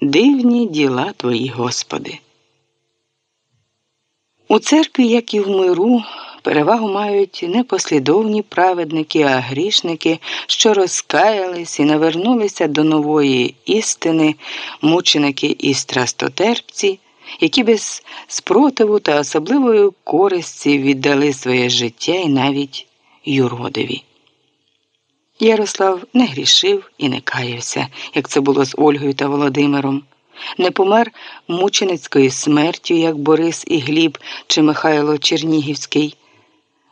Дивні діла Твої, Господи. У церкві, як і в миру, перевагу мають не послідовні праведники, а грішники, що розкаялись і навернулися до нової істини, мученики і страстотерпці, які без спротиву та особливої користі віддали своє життя і навіть юродиві. Ярослав не грішив і не каявся, як це було з Ольгою та Володимиром не помер мученицькою смертю, як Борис і Гліб чи Михайло Чернігівський,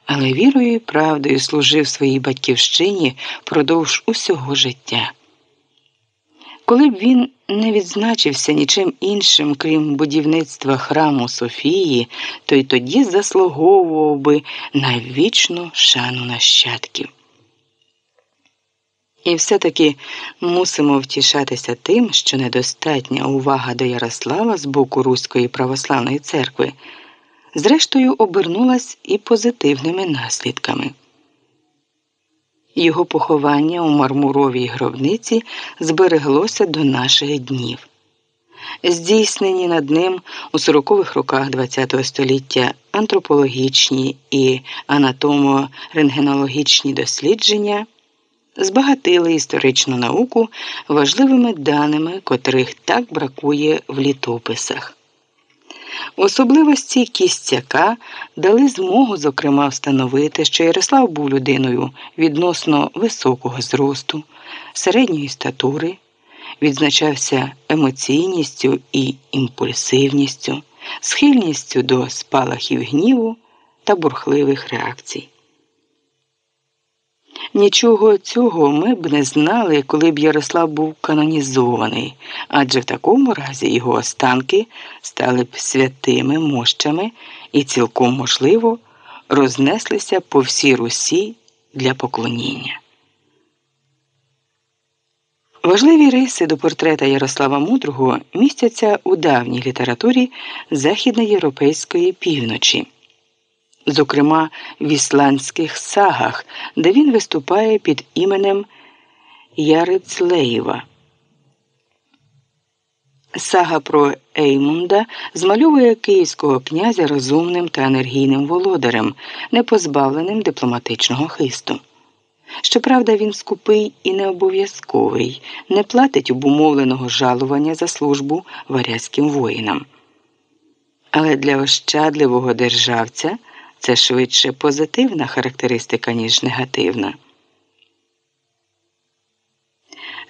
але вірою і правдою служив своїй батьківщині впродовж усього життя. Коли б він не відзначився нічим іншим, крім будівництва храму Софії, то й тоді заслуговував би на вічну шану нащадків. І все-таки мусимо втішатися тим, що недостатня увага до Ярослава з боку Руської православної церкви, зрештою обернулась і позитивними наслідками. Його поховання у мармуровій гробниці збереглося до наших днів. Здійснені над ним у 40-х роках ХХ століття антропологічні і анатомо-рентгенологічні дослідження збагатили історичну науку важливими даними, котрих так бракує в літописах. Особливості кістяка дали змогу, зокрема, встановити, що Ярослав був людиною відносно високого зросту, середньої статури, відзначався емоційністю і імпульсивністю, схильністю до спалахів гніву та бурхливих реакцій. Нічого цього ми б не знали, коли б Ярослав був канонізований, адже в такому разі його останки стали б святими мощами і цілком можливо рознеслися по всій Русі для поклоніння. Важливі риси до портрета Ярослава Мудрого містяться у давній літературі західноєвропейської півночі зокрема в ісландських сагах, де він виступає під іменем Ярицлеєва. Сага про Еймунда змальовує київського князя розумним та енергійним володарем, не позбавленим дипломатичного хисту. Щоправда, він скупий і необов'язковий, не платить обумовленого жалування за службу варязьким воїнам. Але для ощадливого державця це швидше позитивна характеристика, ніж негативна.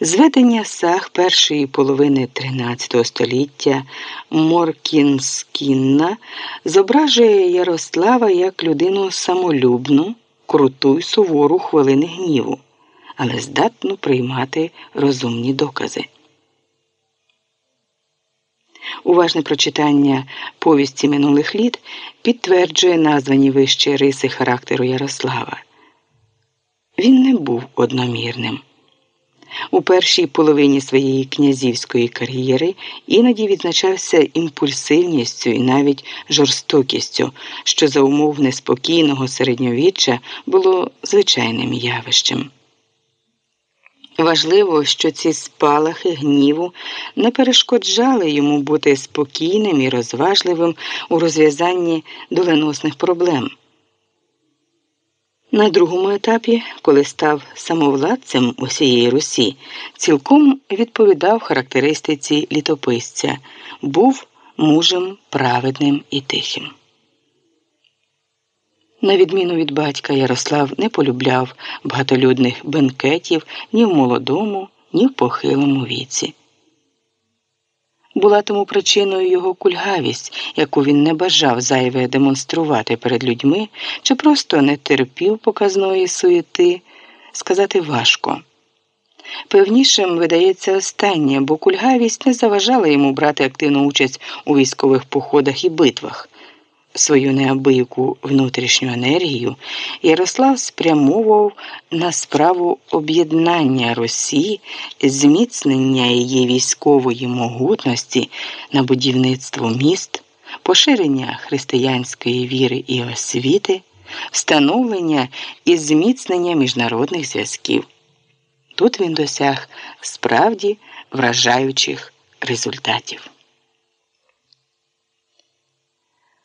Зведення саг першої половини XIII століття Моркінскінна зображує Ярослава як людину самолюбну, круту й сувору хвилини гніву, але здатну приймати розумні докази. Уважне прочитання повісті минулих літ підтверджує названі вище риси характеру Ярослава. Він не був одномірним. У першій половині своєї князівської кар'єри іноді відзначався імпульсивністю і навіть жорстокістю, що за умов неспокійного середньовіччя було звичайним явищем. Важливо, що ці спалахи гніву не перешкоджали йому бути спокійним і розважливим у розв'язанні доленосних проблем. На другому етапі, коли став самовладцем усієї Русі, цілком відповідав характеристиці літописця, був мужем праведним і тихим. На відміну від батька, Ярослав не полюбляв багатолюдних бенкетів ні в молодому, ні в похилому віці. Була тому причиною його кульгавість, яку він не бажав зайве демонструвати перед людьми, чи просто не терпів показної суєти, сказати важко. Певнішим видається останнє, бо кульгавість не заважала йому брати активну участь у військових походах і битвах свою неабияку внутрішню енергію, Ярослав спрямовував на справу об'єднання Росії, зміцнення її військової могутності на будівництво міст, поширення християнської віри і освіти, встановлення і зміцнення міжнародних зв'язків. Тут він досяг справді вражаючих результатів.